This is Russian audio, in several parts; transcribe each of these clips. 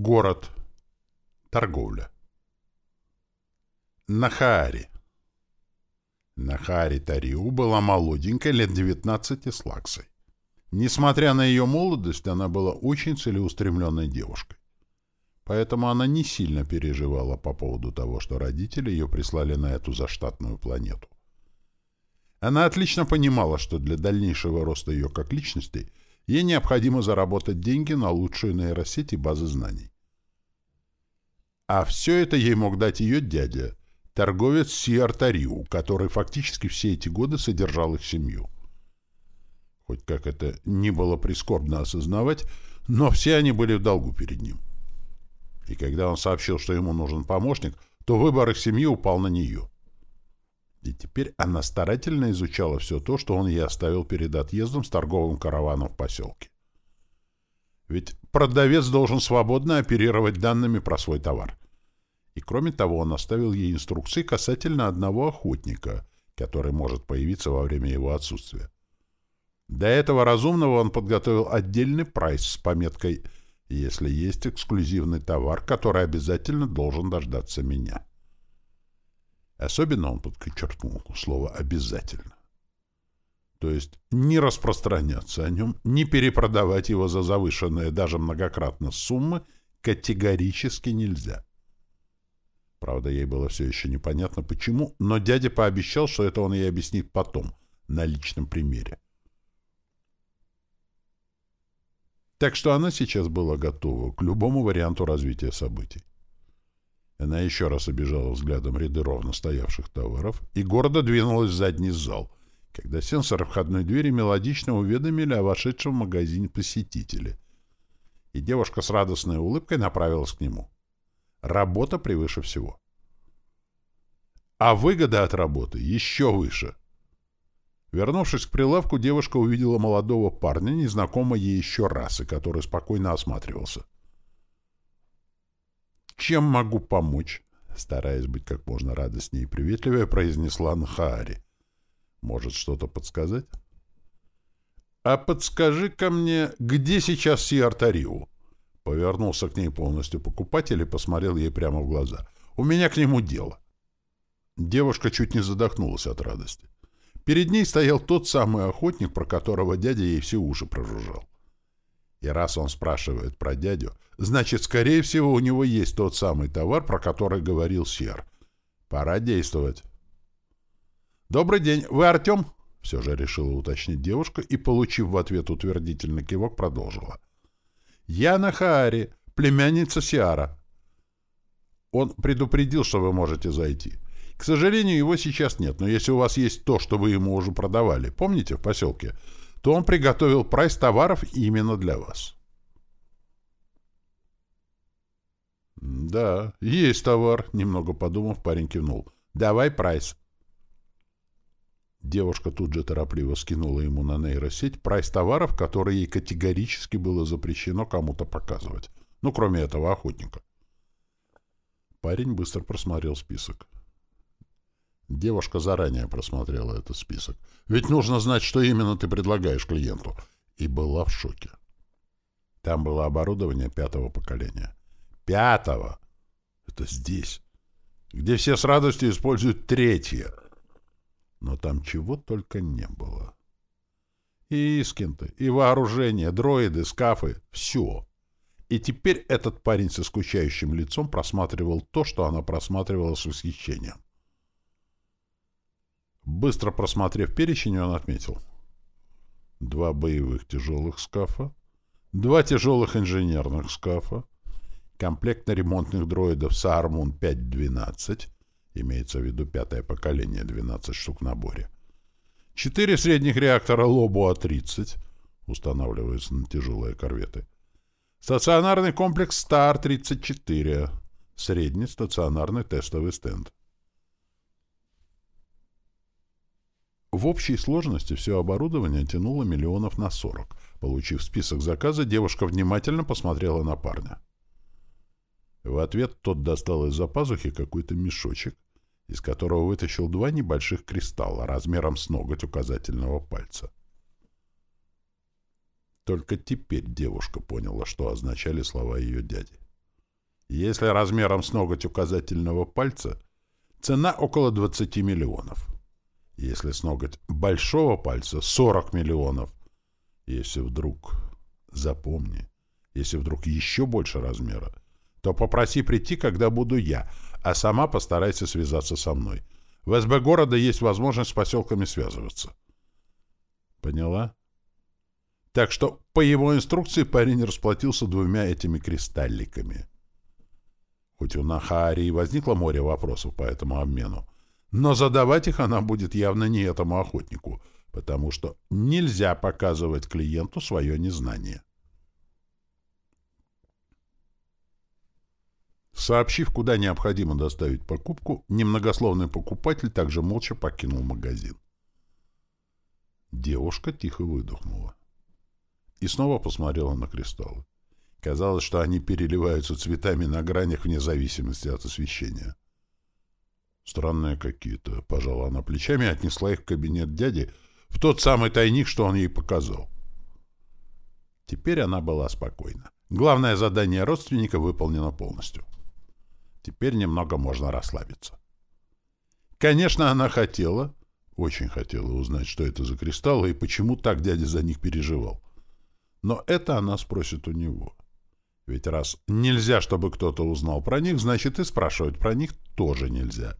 Город. Торговля. Нахаари. Нахаари Тариу была молоденькой, лет 19 с лаксой. Несмотря на ее молодость, она была очень целеустремленной девушкой. Поэтому она не сильно переживала по поводу того, что родители ее прислали на эту заштатную планету. Она отлично понимала, что для дальнейшего роста ее как личности – Ей необходимо заработать деньги на лучшую нейросеть и базы знаний. А все это ей мог дать ее дядя, торговец Сиартариу, который фактически все эти годы содержал их семью. Хоть как это не было прискорбно осознавать, но все они были в долгу перед ним. И когда он сообщил, что ему нужен помощник, то выбор их семьи упал на нее. И теперь она старательно изучала все то, что он ей оставил перед отъездом с торговым караваном в поселке. Ведь продавец должен свободно оперировать данными про свой товар. И кроме того, он оставил ей инструкции касательно одного охотника, который может появиться во время его отсутствия. Для этого разумного он подготовил отдельный прайс с пометкой «Если есть эксклюзивный товар, который обязательно должен дождаться меня». Особенно он подчеркнул слово «обязательно». То есть не распространяться о нем, не перепродавать его за завышенные даже многократно суммы категорически нельзя. Правда, ей было все еще непонятно почему, но дядя пообещал, что это он ей объяснит потом, на личном примере. Так что она сейчас была готова к любому варианту развития событий. Она еще раз обижала взглядом ряды ровно стоявших товаров и гордо двинулась в задний зал, когда сенсоры входной двери мелодично уведомили о вошедшем в магазин посетителе. И девушка с радостной улыбкой направилась к нему. Работа превыше всего. А выгода от работы еще выше. Вернувшись к прилавку, девушка увидела молодого парня, незнакомого ей еще раз, и который спокойно осматривался. — «Чем могу помочь?» Стараясь быть как можно радостнее и приветливее, произнесла Нхаари. «Может, что-то подсказать?» «А подскажи-ка мне, где сейчас Сиартариу?» Повернулся к ней полностью покупатель и посмотрел ей прямо в глаза. «У меня к нему дело». Девушка чуть не задохнулась от радости. Перед ней стоял тот самый охотник, про которого дядя ей все уши прожужжал. И раз он спрашивает про дядю, значит, скорее всего, у него есть тот самый товар, про который говорил Сер. Пора действовать. «Добрый день, вы Артем?» Все же решила уточнить девушка и, получив в ответ утвердительный кивок, продолжила. «Я Нахаари, племянница Сиара». Он предупредил, что вы можете зайти. К сожалению, его сейчас нет, но если у вас есть то, что вы ему уже продавали, помните, в поселке, то он приготовил прайс товаров именно для вас. «Да, есть товар», — немного подумав, парень кивнул. «Давай прайс». Девушка тут же торопливо скинула ему на нейросеть прайс товаров, которые ей категорически было запрещено кому-то показывать. Ну, кроме этого охотника. Парень быстро просмотрел список. Девушка заранее просмотрела этот список. Ведь нужно знать, что именно ты предлагаешь клиенту. И была в шоке. Там было оборудование пятого поколения. Пятого! Это здесь. Где все с радостью используют третье. Но там чего только не было. И Искинты, и вооружение, дроиды, скафы — все. И теперь этот парень со скучающим лицом просматривал то, что она просматривала с восхищением. Быстро просмотрев перечень, он отметил. Два боевых тяжелых скафа, два тяжелых инженерных скафа, комплект ремонтных дроидов Саармун 512, имеется в виду пятое поколение, 12 штук в наборе, четыре средних реактора Лобуа-30, устанавливаются на тяжелые корветы, стационарный комплекс Стар-34, средний стационарный тестовый стенд, В общей сложности все оборудование тянуло миллионов на сорок. Получив список заказа, девушка внимательно посмотрела на парня. В ответ тот достал из-за пазухи какой-то мешочек, из которого вытащил два небольших кристалла размером с ноготь указательного пальца. Только теперь девушка поняла, что означали слова ее дяди. Если размером с ноготь указательного пальца, цена около 20 миллионов. Если с ноготь большого пальца — 40 миллионов. Если вдруг... Запомни, если вдруг еще больше размера, то попроси прийти, когда буду я, а сама постарайся связаться со мной. В СБ города есть возможность с поселками связываться. Поняла? Так что по его инструкции парень расплатился двумя этими кристалликами. Хоть у Нахаари возникло море вопросов по этому обмену, но задавать их она будет явно не этому охотнику, потому что нельзя показывать клиенту свое незнание. Сообщив, куда необходимо доставить покупку, немногословный покупатель также молча покинул магазин. Девушка тихо выдохнула. И снова посмотрела на кристаллы. Казалось, что они переливаются цветами на гранях вне зависимости от освещения. Странные какие-то. Пожала она плечами и отнесла их в кабинет дяди, в тот самый тайник, что он ей показал. Теперь она была спокойна. Главное задание родственника выполнено полностью. Теперь немного можно расслабиться. Конечно, она хотела, очень хотела узнать, что это за кристаллы и почему так дядя за них переживал. Но это она спросит у него. Ведь раз нельзя, чтобы кто-то узнал про них, значит и спрашивать про них тоже нельзя.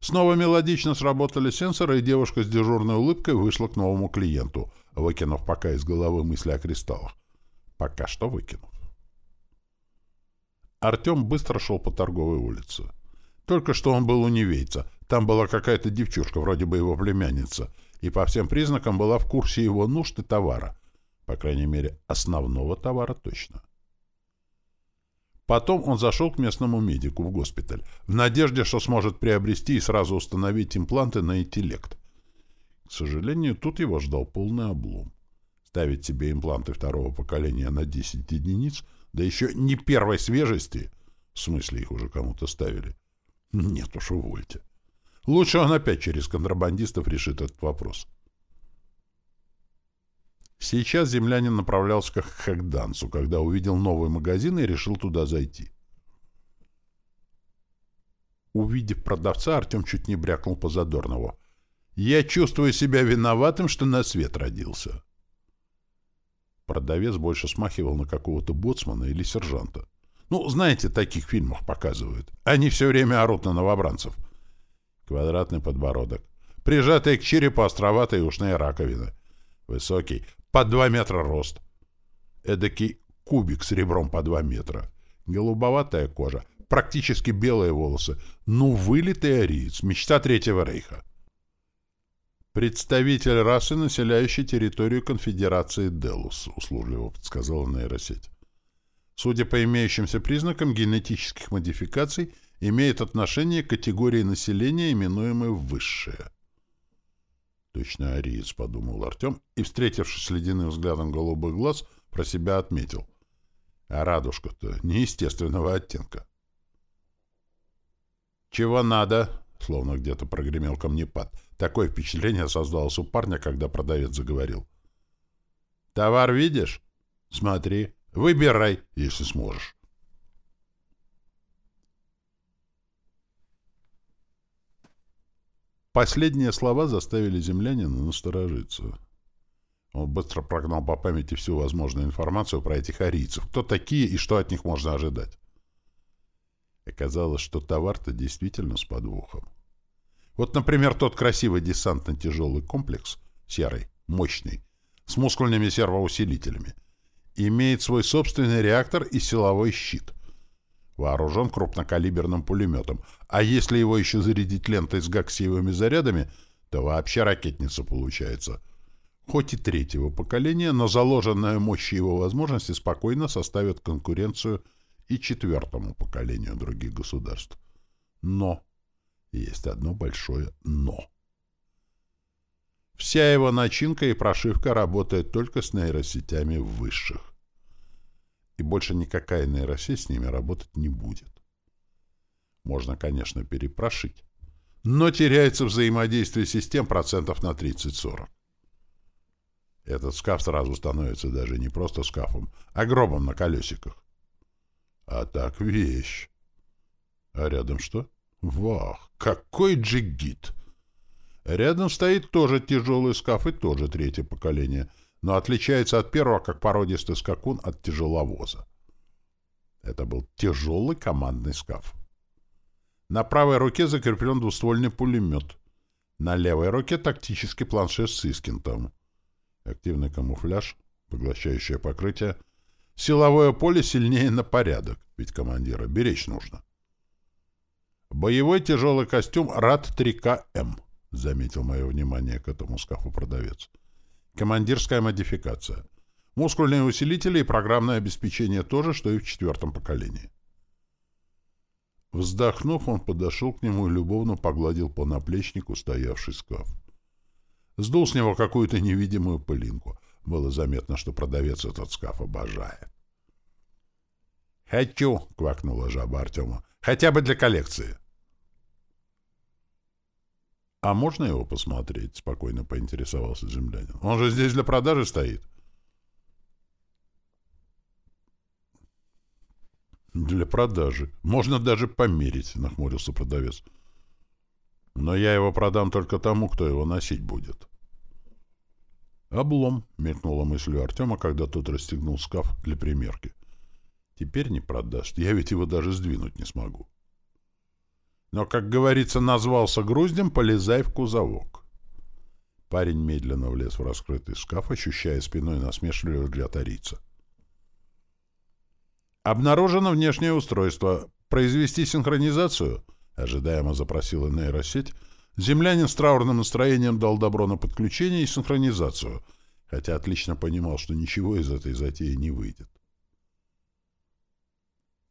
Снова мелодично сработали сенсоры, и девушка с дежурной улыбкой вышла к новому клиенту, выкинув пока из головы мысли о кристаллах. Пока что выкинув. Артем быстро шел по торговой улице. Только что он был у невейца. Там была какая-то девчушка, вроде бы его племянница, и по всем признакам была в курсе его нужд и товара. По крайней мере, основного товара точно. Потом он зашел к местному медику в госпиталь, в надежде, что сможет приобрести и сразу установить импланты на интеллект. К сожалению, тут его ждал полный облом. Ставить себе импланты второго поколения на 10 единиц — да еще не первой свежести. В смысле, их уже кому-то ставили. Нет уж, увольте. Лучше он опять через контрабандистов решит этот вопрос. Сейчас землянин направлялся к Хэгдансу, когда увидел новый магазин и решил туда зайти. Увидев продавца, Артем чуть не брякнул по задорному. «Я чувствую себя виноватым, что на свет родился». Продавец больше смахивал на какого-то боцмана или сержанта. Ну, знаете, таких фильмах показывают. Они все время орут на новобранцев. Квадратный подбородок. Прижатые к черепу островатые ушные раковины. Высокий, по два метра рост. Эдакий кубик с ребром по два метра. Голубоватая кожа, практически белые волосы. Ну, вылитый ариец, мечта Третьего Рейха. «Представитель расы, населяющей территорию конфедерации Делус», — услужливо подсказала нейросеть. Судя по имеющимся признакам генетических модификаций, имеет отношение к категории населения, именуемой «высшее». «Точно ариец», — подумал Артем, и, встретившись с ледяным взглядом голубых глаз, про себя отметил. А радужка-то неестественного оттенка. «Чего надо?» — словно где-то прогремел камнепад — Такое впечатление создалось у парня, когда продавец заговорил. «Товар видишь? Смотри, выбирай, если сможешь». Последние слова заставили землянина насторожиться. Он быстро прогнал по памяти всю возможную информацию про этих арийцев, кто такие и что от них можно ожидать. Оказалось, что товар-то действительно с подвохом. Вот, например, тот красивый десантно-тяжелый комплекс, серый, мощный, с мускульными сервоусилителями, имеет свой собственный реактор и силовой щит. Вооружен крупнокалиберным пулеметом, а если его еще зарядить лентой с гаксиевыми зарядами, то вообще ракетница получается. Хоть и третьего поколения, но заложенная мощь его возможности спокойно составит конкуренцию и четвертому поколению других государств. Но есть одно большое «но». Вся его начинка и прошивка работает только с нейросетями высших. И больше никакая нейросеть с ними работать не будет. Можно, конечно, перепрошить, но теряется взаимодействие систем процентов на 30-40. Этот шкаф сразу становится даже не просто шкафом, а гробом на колесиках. А так вещь. А рядом что? Вах, какой джигит! Рядом стоит тоже тяжелый шкаф и тоже третье поколение, но отличается от первого, как породистый скакун от тяжеловоза. Это был тяжелый командный шкаф. На правой руке закреплен двуствольный пулемет. На левой руке тактический планшет с Искентом. Активный камуфляж, поглощающее покрытие. Силовое поле сильнее на порядок, ведь командира беречь нужно. Боевой тяжелый костюм РАД-3КМ, заметил мое внимание к этому скафу продавец. Командирская модификация. Мускульные усилители и программное обеспечение тоже, что и в четвертом поколении. Вздохнув, он подошел к нему и любовно погладил по наплечнику стоявший скаф. Сдул с него какую-то невидимую пылинку. Было заметно, что продавец этот скаф обожает. «Хочу!» — квакнула жаба Артема. «Хотя бы для коллекции!» «А можно его посмотреть?» — спокойно поинтересовался землянин. «Он же здесь для продажи стоит». «Для продажи. Можно даже померить», — нахмурился продавец. «Но я его продам только тому, кто его носить будет». «Облом», — мелькнула мыслью Артема, когда тот расстегнул скаф для примерки. «Теперь не продаст. Я ведь его даже сдвинуть не смогу». Но, как говорится, назвался груздем, полезай в кузовок. Парень медленно влез в раскрытый шкаф, ощущая спиной насмешливый взгляд арица. Обнаружено внешнее устройство. Произвести синхронизацию? Ожидаемо запросила нейросеть. Землянин с траурным настроением дал добро на подключение и синхронизацию, хотя отлично понимал, что ничего из этой затеи не выйдет.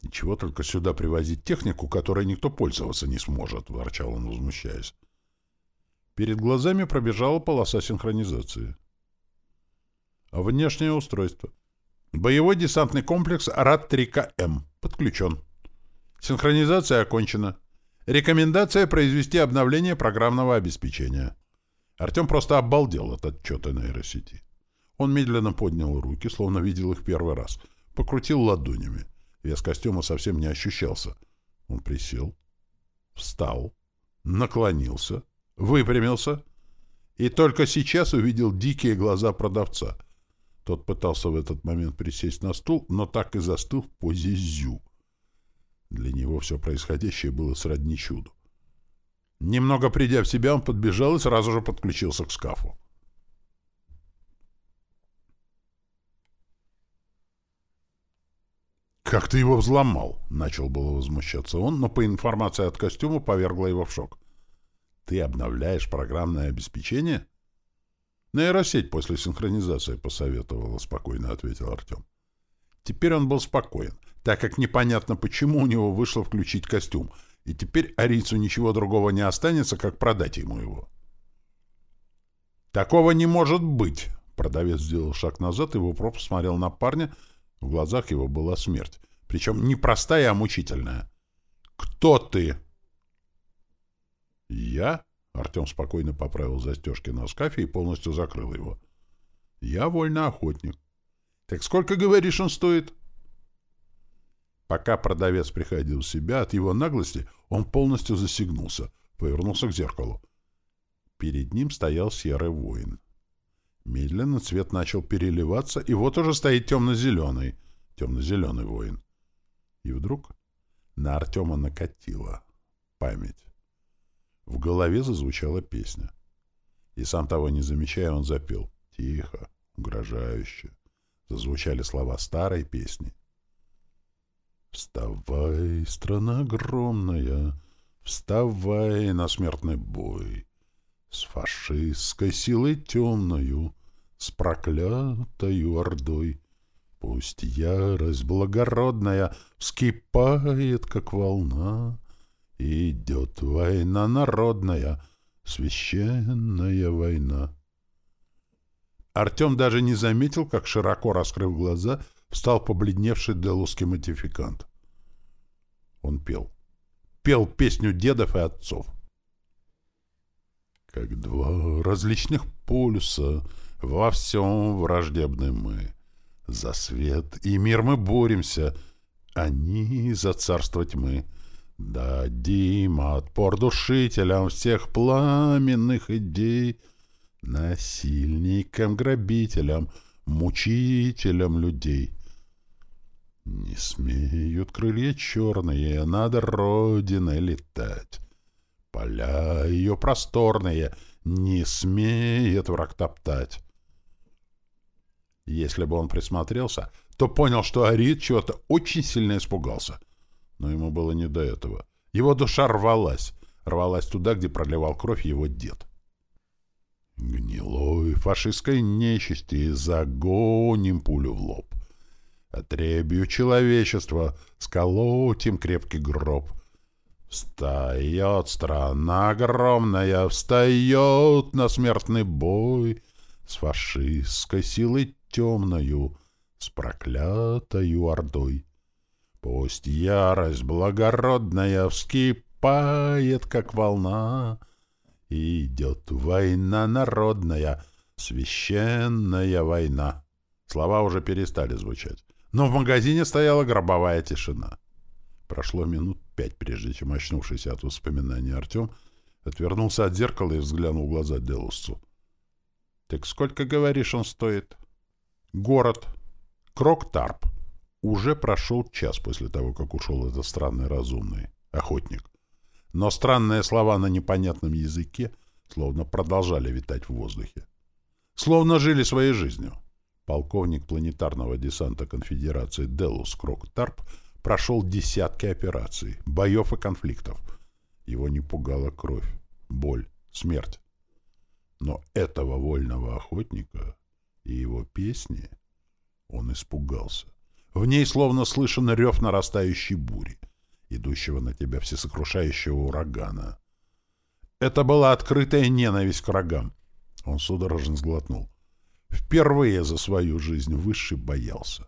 «Ничего только сюда привозить технику, которой никто пользоваться не сможет», — ворчал он, возмущаясь. Перед глазами пробежала полоса синхронизации. Внешнее устройство. Боевой десантный комплекс РАД-3КМ. Подключен. Синхронизация окончена. Рекомендация произвести обновление программного обеспечения. Артем просто обалдел от отчета нейросети. Он медленно поднял руки, словно видел их первый раз. Покрутил ладонями. Вес костюма совсем не ощущался. Он присел, встал, наклонился, выпрямился и только сейчас увидел дикие глаза продавца — тот пытался в этот момент присесть на стул, но так и застыл в позе зю. Для него все происходящее было сродни чуду. Немного придя в себя, он подбежал и сразу же подключился к скафу. «Как ты его взломал?» — начал было возмущаться он, но по информации от костюма повергла его в шок. «Ты обновляешь программное обеспечение?» Нейросеть после синхронизации посоветовала, спокойно ответил Артем. Теперь он был спокоен, так как непонятно, почему у него вышло включить костюм, и теперь арийцу ничего другого не останется, как продать ему его. «Такого не может быть!» Продавец сделал шаг назад и в упор посмотрел на парня. В глазах его была смерть. Причем не простая, а мучительная. «Кто ты?» «Я?» Артем спокойно поправил застежки на скафе и полностью закрыл его. «Я вольно охотник». «Так сколько, говоришь, он стоит?» Пока продавец приходил в себя от его наглости, он полностью засигнулся, повернулся к зеркалу. Перед ним стоял серый воин. Медленно цвет начал переливаться, и вот уже стоит темно-зеленый, темно-зеленый воин. И вдруг на Артема накатила память. В голове зазвучала песня. И сам того не замечая, он запел. Тихо, угрожающе. Зазвучали слова старой песни. «Вставай, страна огромная, вставай на смертный бой, С фашистской силой темною, с проклятою ордой. Пусть ярость благородная вскипает, как волна, Идет война народная, священная война. Артем даже не заметил, как, широко раскрыв глаза, встал побледневший делусский модификант. Он пел. Пел песню дедов и отцов. Как два различных полюса, во всем враждебны мы. За свет и мир мы боремся, Они за царство тьмы. Дадим отпор душителям всех пламенных идей, насильникам, грабителям, мучителям людей. Не смеют крылья черные над родиной летать. Поля ее просторные не смеет враг топтать. Если бы он присмотрелся, то понял, что Арит чего-то очень сильно испугался. Но ему было не до этого. Его душа рвалась, рвалась туда, где проливал кровь его дед. Гнилой фашистской нечисти загоним пулю в лоб. Отребью человечества сколотим крепкий гроб. Встает страна огромная, встает на смертный бой с фашистской силой темною, с проклятою ордой. Пусть ярость благородная вскипает, как волна, идет война народная, священная война. Слова уже перестали звучать. Но в магазине стояла гробовая тишина. Прошло минут пять, прежде чем очнувшийся от воспоминаний Артем отвернулся от зеркала и взглянул в глаза Делусцу. — Так сколько, говоришь, он стоит? — Город. Крок-Тарп. Уже прошел час после того, как ушел этот странный разумный охотник. Но странные слова на непонятном языке словно продолжали витать в воздухе. Словно жили своей жизнью. Полковник планетарного десанта конфедерации Делус Крок-Тарп прошел десятки операций, боев и конфликтов. Его не пугала кровь, боль, смерть. Но этого вольного охотника и его песни он испугался. В ней словно слышен рев нарастающей бури, идущего на тебя всесокрушающего урагана. Это была открытая ненависть к врагам. Он судорожно сглотнул. Впервые за свою жизнь Высший боялся.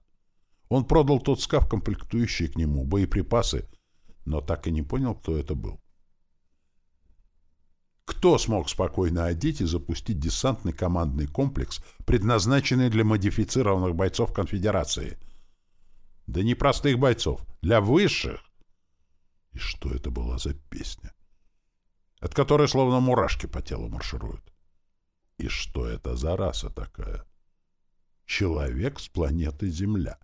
Он продал тот скаф, комплектующий к нему, боеприпасы, но так и не понял, кто это был. Кто смог спокойно одеть и запустить десантный командный комплекс, предназначенный для модифицированных бойцов Конфедерации? Да не простых бойцов, для высших. И что это была за песня? От которой словно мурашки по телу маршируют. И что это за раса такая? Человек с планеты Земля.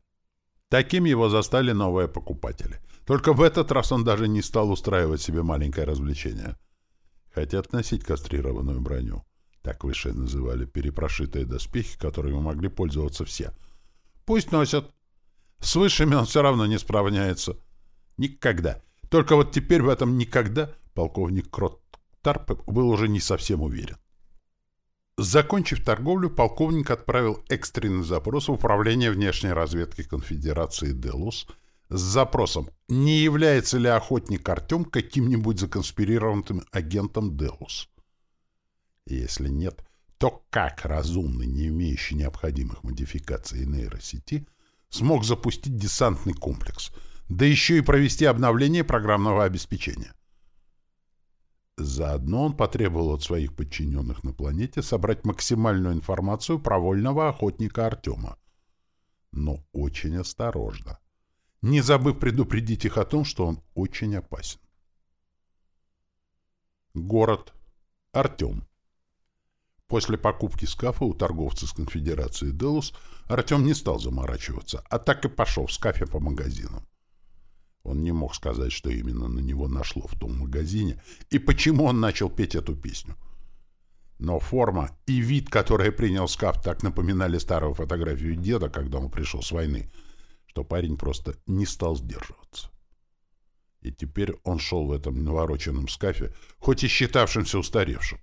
Таким его застали новые покупатели. Только в этот раз он даже не стал устраивать себе маленькое развлечение. Хотят носить кастрированную броню. Так выше называли перепрошитые доспехи, которыми могли пользоваться все. Пусть носят. С высшими он все равно не справляется. Никогда. Только вот теперь в этом никогда полковник Крот Тарп был уже не совсем уверен. Закончив торговлю, полковник отправил экстренный запрос в Управление внешней разведки Конфедерации «Делус» с запросом, не является ли охотник Артем каким-нибудь законспирированным агентом «Делус». Если нет, то как разумный, не имеющий необходимых модификаций нейросети, смог запустить десантный комплекс, да еще и провести обновление программного обеспечения? Заодно он потребовал от своих подчиненных на планете собрать максимальную информацию про вольного охотника Артема. Но очень осторожно, не забыв предупредить их о том, что он очень опасен. Город. Артем. После покупки скафа у торговца с конфедерации Делус Артем не стал заморачиваться, а так и пошел в скафе по магазинам. Он не мог сказать, что именно на него нашло в том магазине и почему он начал петь эту песню. Но форма и вид, который принял скаф, так напоминали старую фотографию деда, когда он пришел с войны, что парень просто не стал сдерживаться. И теперь он шел в этом навороченном скафе, хоть и считавшимся устаревшим.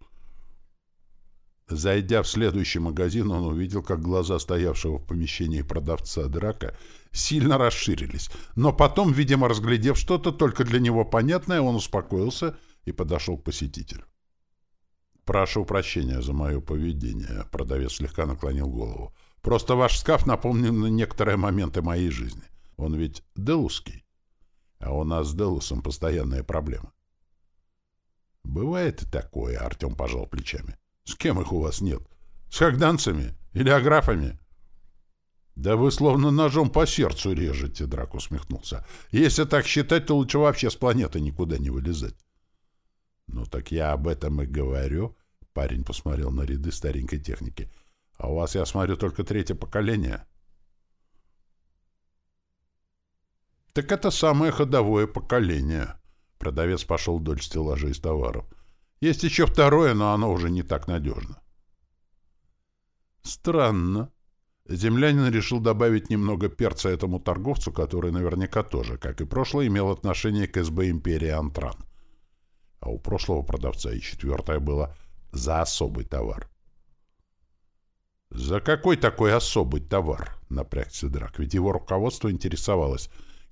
Зайдя в следующий магазин, он увидел, как глаза стоявшего в помещении продавца драка сильно расширились. Но потом, видимо, разглядев что-то только для него понятное, он успокоился и подошел к посетителю. «Прошу прощения за мое поведение», — продавец слегка наклонил голову. «Просто ваш скаф напомнил на некоторые моменты моей жизни. Он ведь делусский, а у нас с Делусом постоянные проблемы». «Бывает и такое», — Артем пожал плечами. С кем их у вас нет? С хагданцами или аграфами? «Да вы словно ножом по сердцу режете», — Драк усмехнулся. «Если так считать, то лучше вообще с планеты никуда не вылезать». «Ну так я об этом и говорю», — парень посмотрел на ряды старенькой техники. «А у вас, я смотрю, только третье поколение». «Так это самое ходовое поколение», — продавец пошел вдоль стеллажа из товаров. «Есть еще второе, но оно уже не так надежно». «Странно», Землянин решил добавить немного перца этому торговцу, который наверняка тоже, как и прошлое, имел отношение к СБ империи Антран. А у прошлого продавца и четвертое было «за особый товар». «За какой такой особый товар?» — напрягся Драк, ведь его руководство интересовалось,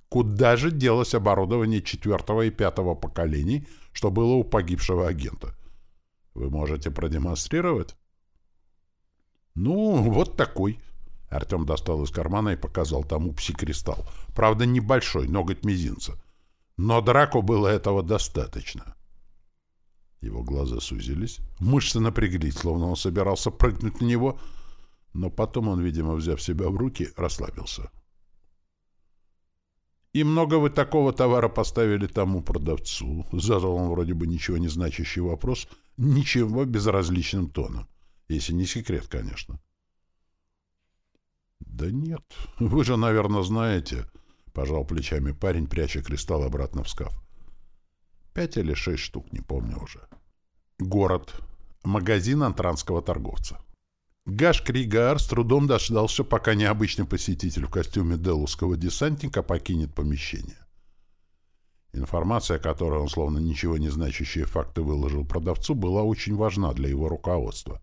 куда же делось оборудование четвертого и пятого поколений, что было у погибшего агента. «Вы можете продемонстрировать?» «Ну, вот такой», Артем достал из кармана и показал тому пси-кристалл. Правда, небольшой, ноготь мизинца. Но Драку было этого достаточно. Его глаза сузились, мышцы напряглись, словно он собирался прыгнуть на него, но потом он, видимо, взяв себя в руки, расслабился. «И много вы такого товара поставили тому продавцу?» Задал он вроде бы ничего не значащий вопрос, ничего безразличным тоном. Если не секрет, конечно. «Да нет, вы же, наверное, знаете», — пожал плечами парень, пряча кристалл обратно в скаф. «Пять или шесть штук, не помню уже». Город. Магазин антранского торговца. Гаш Кригар с трудом дождался, пока необычный посетитель в костюме делусского десантника покинет помещение. Информация, которую он, словно ничего не значащие факты, выложил продавцу, была очень важна для его руководства.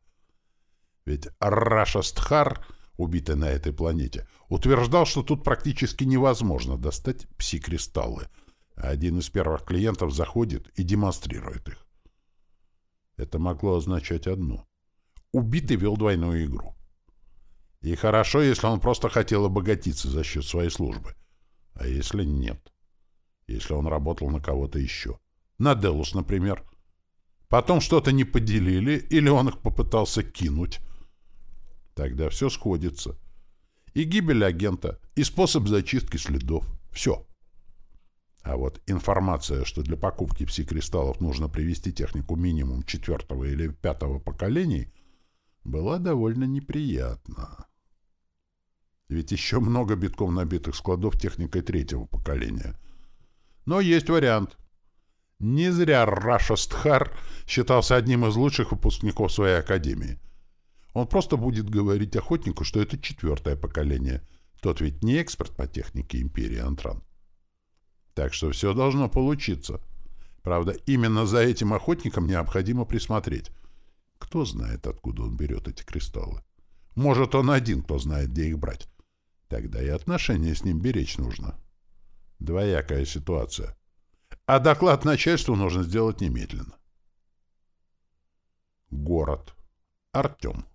Ведь Раша Стхар убитый на этой планете, утверждал, что тут практически невозможно достать пси-кристаллы, один из первых клиентов заходит и демонстрирует их. Это могло означать одно. Убитый вел двойную игру. И хорошо, если он просто хотел обогатиться за счет своей службы. А если нет? Если он работал на кого-то еще. На Делус, например. Потом что-то не поделили, или он их попытался кинуть, Тогда все сходится. И гибель агента, и способ зачистки следов. Все. А вот информация, что для покупки пси-кристаллов нужно привести технику минимум четвертого или пятого поколений, была довольно неприятна. Ведь еще много битком набитых складов техникой третьего поколения. Но есть вариант. Не зря Раша Стхар считался одним из лучших выпускников своей академии. Он просто будет говорить охотнику, что это четвертое поколение. Тот ведь не эксперт по технике империи Антран. Так что все должно получиться. Правда, именно за этим охотником необходимо присмотреть. Кто знает, откуда он берет эти кристаллы? Может, он один, кто знает, где их брать. Тогда и отношения с ним беречь нужно. Двоякая ситуация. А доклад начальству нужно сделать немедленно. Город. Артем.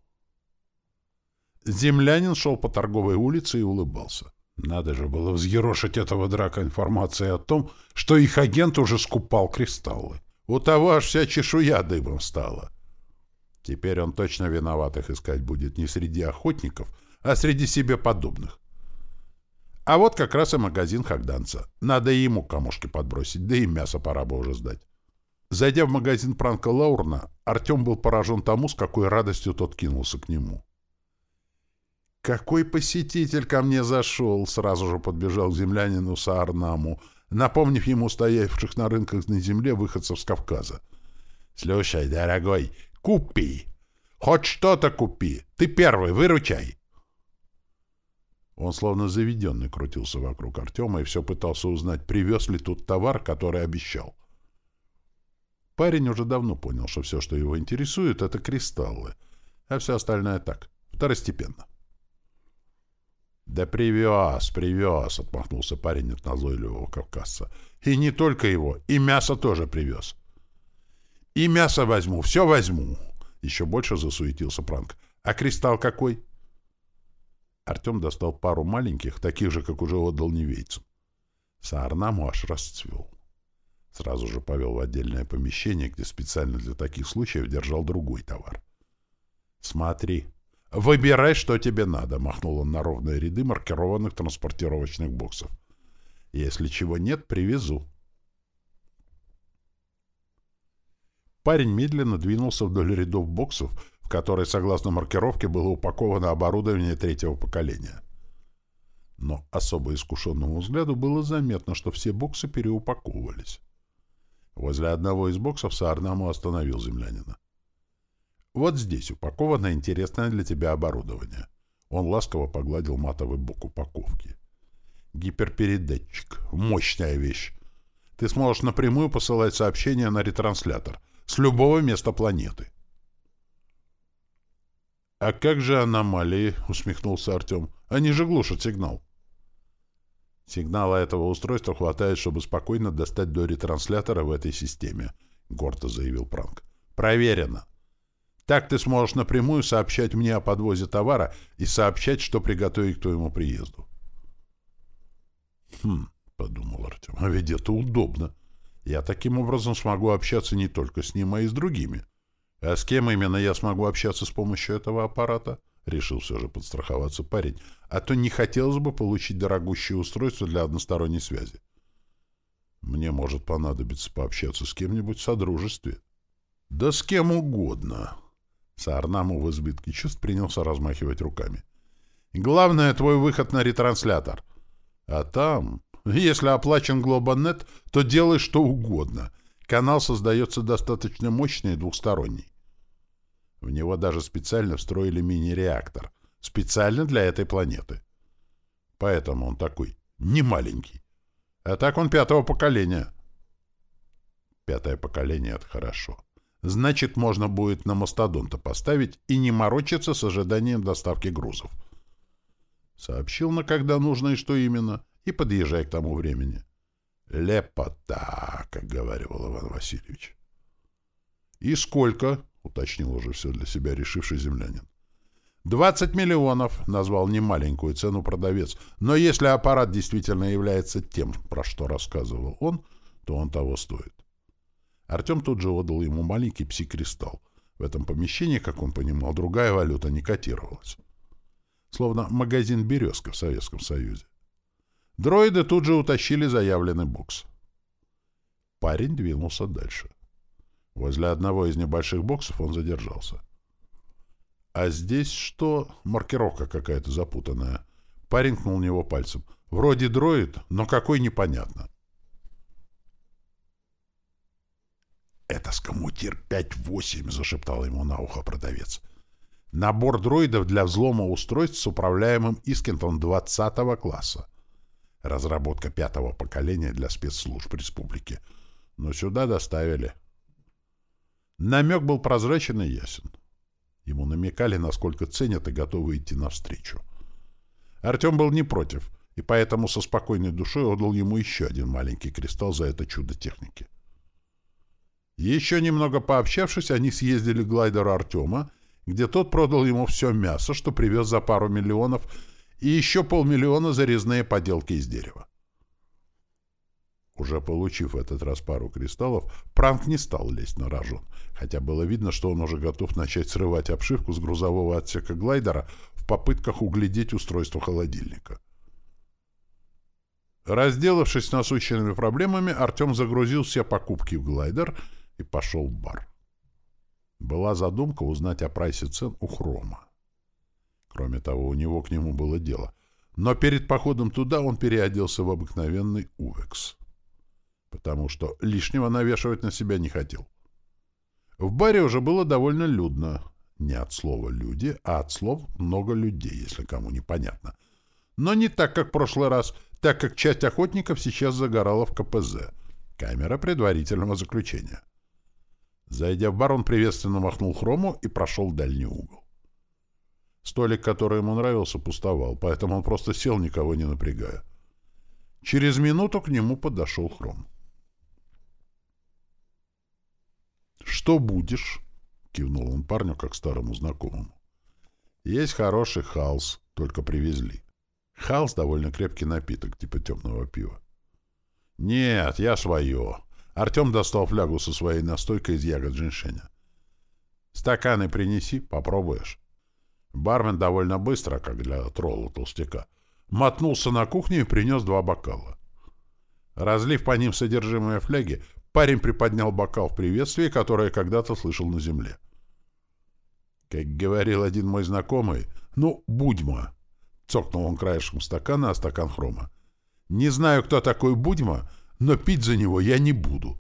Землянин шел по торговой улице и улыбался. Надо же было взъерошить этого драка информацией о том, что их агент уже скупал кристаллы. У того аж вся чешуя дыбом стала. Теперь он точно виноват их искать будет не среди охотников, а среди себе подобных. А вот как раз и магазин Хагданца. Надо ему камушки подбросить, да и мясо пора бы уже сдать. Зайдя в магазин Пранка Лаурна, Артем был поражен тому, с какой радостью тот кинулся к нему. «Какой посетитель ко мне зашел!» — сразу же подбежал к землянину Саарнаму, напомнив ему стоявших на рынках на земле выходцев с Кавказа. «Слушай, дорогой, купи! Хоть что-то купи! Ты первый, выручай!» Он словно заведенный крутился вокруг Артема и все пытался узнать, привез ли тут товар, который обещал. Парень уже давно понял, что все, что его интересует, — это кристаллы, а все остальное так, второстепенно. «Да привез, привез», — отмахнулся парень от назойливого кавказца. «И не только его, и мясо тоже привез». «И мясо возьму, все возьму», — еще больше засуетился Пранк. «А кристалл какой?» Артем достал пару маленьких, таких же, как уже отдал невейцам. Саарнаму аж расцвел. Сразу же повел в отдельное помещение, где специально для таких случаев держал другой товар. «Смотри, «Выбирай, что тебе надо», — махнул он на ровные ряды маркированных транспортировочных боксов. «Если чего нет, привезу». Парень медленно двинулся вдоль рядов боксов, в которые, согласно маркировке, было упаковано оборудование третьего поколения. Но особо искушенному взгляду было заметно, что все боксы переупаковывались. Возле одного из боксов Саарнаму остановил землянина. «Вот здесь упаковано интересное для тебя оборудование». Он ласково погладил матовый бок упаковки. «Гиперпередатчик. Мощная вещь. Ты сможешь напрямую посылать сообщения на ретранслятор с любого места планеты». «А как же аномалии?» — усмехнулся Артем. «Они же глушат сигнал». Сигнала этого устройства хватает, чтобы спокойно достать до ретранслятора в этой системе, — гордо заявил Пранк. Проверено. Так ты сможешь напрямую сообщать мне о подвозе товара и сообщать, что приготовить к твоему приезду. Хм, — подумал Артем, — а ведь это удобно. Я таким образом смогу общаться не только с ним, а и с другими. А с кем именно я смогу общаться с помощью этого аппарата? —— решил все же подстраховаться парень, а то не хотелось бы получить дорогущее устройство для односторонней связи. Мне может понадобиться пообщаться с кем-нибудь в содружестве. — Да с кем угодно. Саарнаму в избытке чувств принялся размахивать руками. — Главное — твой выход на ретранслятор. А там, если оплачен Глобанет, то делай что угодно. Канал создается достаточно мощный и двухсторонний. В него даже специально встроили мини-реактор. Специально для этой планеты. Поэтому он такой не маленький. А так он пятого поколения. Пятое поколение — это хорошо. Значит, можно будет на мастодонта поставить и не морочиться с ожиданием доставки грузов. Сообщил на когда нужно и что именно, и подъезжай к тому времени. Лепота, как говорил Иван Васильевич. И сколько? — уточнил уже все для себя решивший землянин. «Двадцать миллионов!» — назвал немаленькую цену продавец. «Но если аппарат действительно является тем, про что рассказывал он, то он того стоит». Артем тут же отдал ему маленький пси-кристалл. В этом помещении, как он понимал, другая валюта не котировалась. Словно магазин «Березка» в Советском Союзе. Дроиды тут же утащили заявленный бокс. Парень двинулся дальше. — Возле одного из небольших боксов он задержался. «А здесь что?» Маркировка какая-то запутанная. Парень кнул него пальцем. «Вроде дроид, но какой непонятно». «Это скоммутир 5-8», — зашептал ему на ухо продавец. «Набор дроидов для взлома устройств с управляемым Искентом 20 класса. Разработка пятого поколения для спецслужб республики. Но сюда доставили». Намек был прозрачен и ясен. Ему намекали, насколько ценят и готовы идти навстречу. Артем был не против, и поэтому со спокойной душой отдал ему еще один маленький кристалл за это чудо техники. Еще немного пообщавшись, они съездили к глайдеру Артема, где тот продал ему все мясо, что привез за пару миллионов, и еще полмиллиона за резные поделки из дерева. Уже получив в этот раз пару кристаллов, Пранк не стал лезть на рожон, хотя было видно, что он уже готов начать срывать обшивку с грузового отсека глайдера в попытках углядеть устройство холодильника. Разделавшись с насущенными проблемами, Артем загрузил все покупки в глайдер и пошел в бар. Была задумка узнать о прайсе цен у Хрома. Кроме того, у него к нему было дело. Но перед походом туда он переоделся в обыкновенный Увекс потому что лишнего навешивать на себя не хотел. В баре уже было довольно людно. Не от слова «люди», а от слов «много людей», если кому непонятно. Но не так, как в прошлый раз, так как часть охотников сейчас загорала в КПЗ. Камера предварительного заключения. Зайдя в бар, он приветственно махнул хрому и прошел дальний угол. Столик, который ему нравился, пустовал, поэтому он просто сел, никого не напрягая. Через минуту к нему подошел хром. «Что будешь?» — кивнул он парню, как старому знакомому. «Есть хороший халс, только привезли. Халс — довольно крепкий напиток, типа темного пива». «Нет, я свое». Артем достал флягу со своей настойкой из ягод женьшеня. «Стаканы принеси, попробуешь». Бармен довольно быстро, как для тролла толстяка, мотнулся на кухню и принес два бокала. Разлив по ним содержимое фляги, парень приподнял бокал в приветствии, которое когда-то слышал на земле. Как говорил один мой знакомый, ну, Будьма, цокнул он краешком стакана, а стакан хрома. Не знаю, кто такой Будьма, но пить за него я не буду.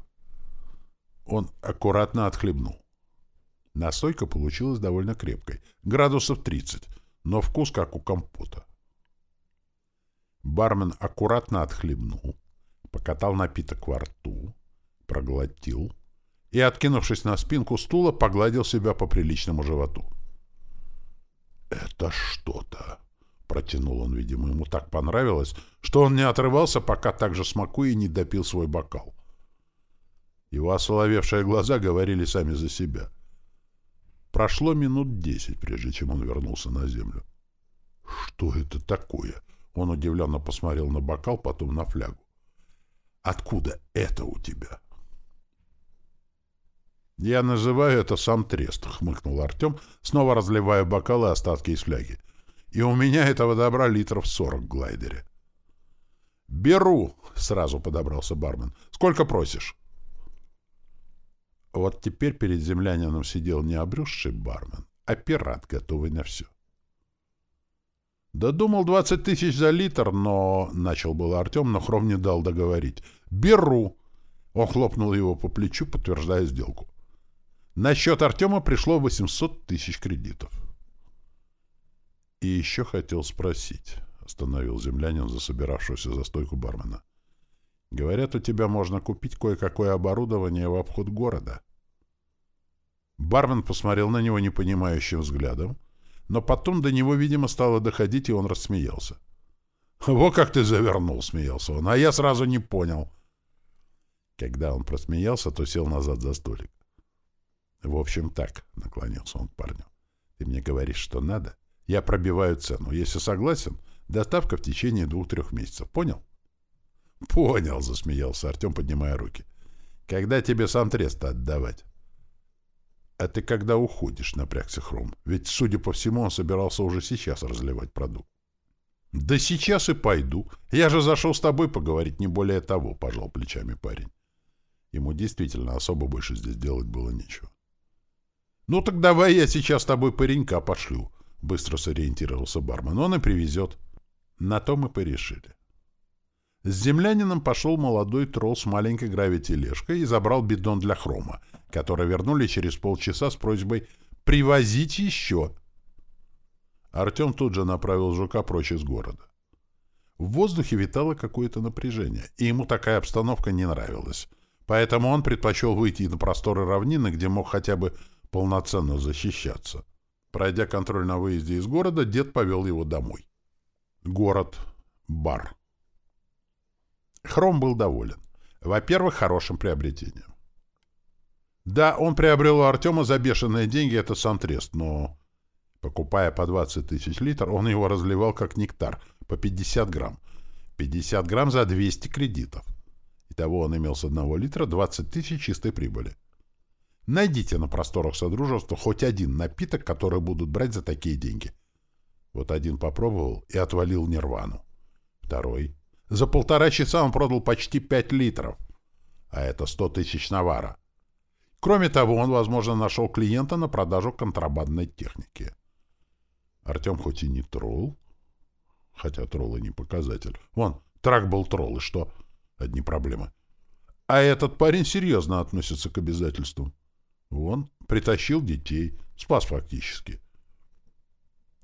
Он аккуратно отхлебнул. Настойка получилась довольно крепкой, градусов 30, но вкус как у компота. Бармен аккуратно отхлебнул, покатал напиток во рту, проглотил и, откинувшись на спинку стула, погладил себя по приличному животу. «Это что-то!» — протянул он, видимо, ему так понравилось, что он не отрывался, пока так же смакуя и не допил свой бокал. Его осоловевшие глаза говорили сами за себя. Прошло минут десять, прежде чем он вернулся на землю. «Что это такое?» Он удивленно посмотрел на бокал, потом на флягу. «Откуда это у тебя?» «Я называю это сам трест», — хмыкнул Артем, снова разливая бокалы остатки из фляги. «И у меня этого добра литров сорок в глайдере». «Беру!» — сразу подобрался бармен. «Сколько просишь?» Вот теперь перед землянином сидел не обрюзший бармен, а пират, готовый на все. «Да думал, двадцать тысяч за литр, но...» — начал был Артем, но Хром не дал договорить. «Беру!» Он хлопнул его по плечу, подтверждая сделку. На счет Артема пришло 800 тысяч кредитов. И еще хотел спросить, остановил землянин за собиравшегося за стойку бармена. Говорят, у тебя можно купить кое-какое оборудование в обход города. Бармен посмотрел на него непонимающим взглядом, но потом до него, видимо, стало доходить, и он рассмеялся. «Во как ты завернул!» — смеялся он. «А я сразу не понял». Когда он просмеялся, то сел назад за столик. В общем, так, — наклонился он к парню. Ты мне говоришь, что надо? Я пробиваю цену. Если согласен, доставка в течение двух-трех месяцев. Понял? Понял, — засмеялся Артем, поднимая руки. Когда тебе сам трест отдавать? А ты когда уходишь, напрягся Хром? Ведь, судя по всему, он собирался уже сейчас разливать продукт. Да сейчас и пойду. Я же зашел с тобой поговорить, не более того, — пожал плечами парень. Ему действительно особо больше здесь делать было нечего. «Ну так давай я сейчас с тобой паренька пошлю», — быстро сориентировался бармен. «Он и привезет». На то мы порешили. С землянином пошел молодой тролл с маленькой гравитележкой и забрал бидон для хрома, который вернули через полчаса с просьбой «привозить еще». Артем тут же направил жука прочь из города. В воздухе витало какое-то напряжение, и ему такая обстановка не нравилась. Поэтому он предпочел выйти на просторы равнины, где мог хотя бы полноценно защищаться. Пройдя контроль на выезде из города, дед повел его домой. Город. Бар. Хром был доволен. Во-первых, хорошим приобретением. Да, он приобрел у Артема за бешеные деньги этот сам трест, но, покупая по 20 тысяч литр, он его разливал как нектар, по 50 грамм. 50 грамм за 200 кредитов. Итого он имел с одного литра 20 тысяч чистой прибыли. Найдите на просторах Содружества хоть один напиток, который будут брать за такие деньги. Вот один попробовал и отвалил нирвану. Второй. За полтора часа он продал почти пять литров. А это сто тысяч навара. Кроме того, он, возможно, нашел клиента на продажу контрабандной техники. Артем хоть и не тролл, хотя тролл и не показатель. Вон, трак был тролл, и что? Одни проблемы. А этот парень серьезно относится к обязательствам. Вон, притащил детей, спас фактически.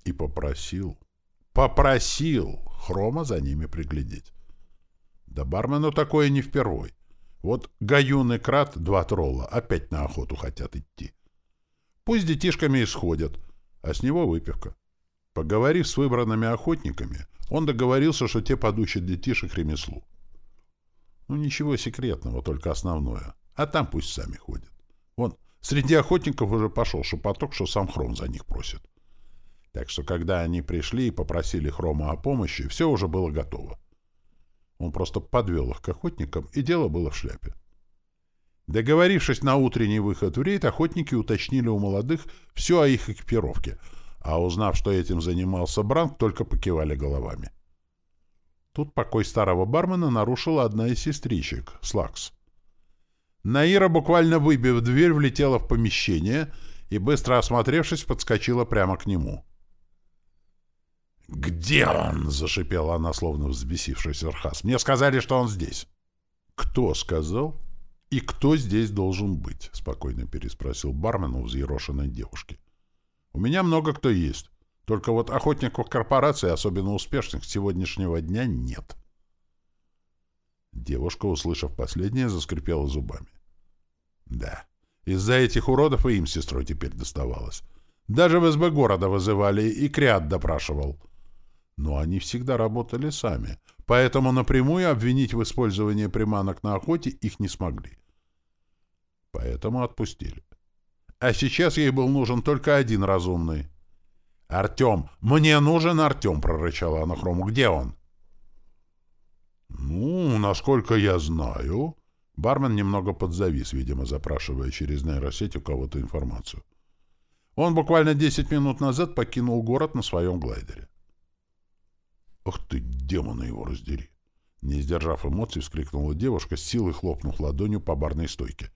И попросил, попросил Хрома за ними приглядеть. Да бармену такое не впервой. Вот Гаюн и Крат, два тролла, опять на охоту хотят идти. Пусть детишками исходят, а с него выпивка. Поговорив с выбранными охотниками, он договорился, что те подучат детишек ремеслу. Ну, ничего секретного, только основное. А там пусть сами ходят. Вон, Среди охотников уже пошел шепоток, что сам Хром за них просит. Так что, когда они пришли и попросили Хрома о помощи, все уже было готово. Он просто подвел их к охотникам, и дело было в шляпе. Договорившись на утренний выход в рейд, охотники уточнили у молодых все о их экипировке, а узнав, что этим занимался Бранк, только покивали головами. Тут покой старого бармена нарушила одна из сестричек, Слакс. Наира, буквально выбив дверь, влетела в помещение и, быстро осмотревшись, подскочила прямо к нему. «Где он?» — зашипела она, словно взбесившись Архас. «Мне сказали, что он здесь». «Кто сказал? И кто здесь должен быть?» — спокойно переспросил бармен у взъерошенной девушки. «У меня много кто есть. Только вот охотников корпорации, особенно успешных, сегодняшнего дня нет». Девушка, услышав последнее, заскрипела зубами. «Да, из-за этих уродов и им сестрой теперь доставалось. Даже в СБ города вызывали, и Криат допрашивал. Но они всегда работали сами, поэтому напрямую обвинить в использовании приманок на охоте их не смогли. Поэтому отпустили. А сейчас ей был нужен только один разумный. «Артем! Мне нужен Артем!» — прорычала она Хрому. «Где он?» «Ну, насколько я знаю...» Бармен немного подзавис, видимо, запрашивая через нейросеть у кого-то информацию. Он буквально 10 минут назад покинул город на своем глайдере. «Ах ты, демона его раздери!» Не сдержав эмоций, вскрикнула девушка, с силой хлопнув ладонью по барной стойке.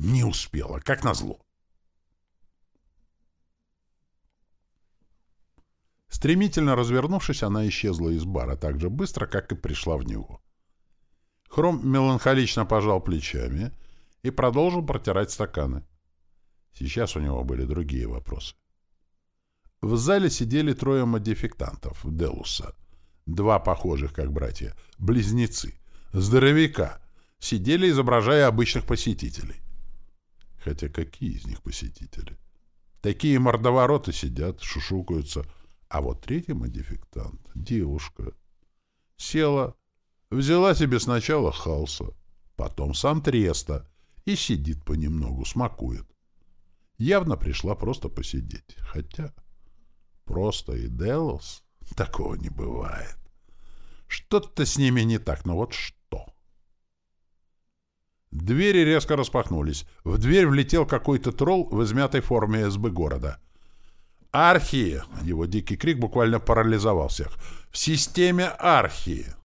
«Не успела, как назло!» Стремительно развернувшись, она исчезла из бара так же быстро, как и пришла в него. Хром меланхолично пожал плечами и продолжил протирать стаканы. Сейчас у него были другие вопросы. В зале сидели трое модификтантов Делуса — Два похожих, как братья, близнецы, здоровяка, сидели, изображая обычных посетителей. Хотя какие из них посетители? Такие мордовороты сидят, шушукаются. А вот третий модификтант, девушка, села, взяла себе сначала Халса, потом сам Треста и сидит понемногу, смакует. Явно пришла просто посидеть. Хотя просто и Делос Такого не бывает. Что-то с ними не так, но вот что? Двери резко распахнулись. В дверь влетел какой-то тролл в измятой форме СБ города. «Архи!» — его дикий крик буквально парализовал всех. «В системе Архи!»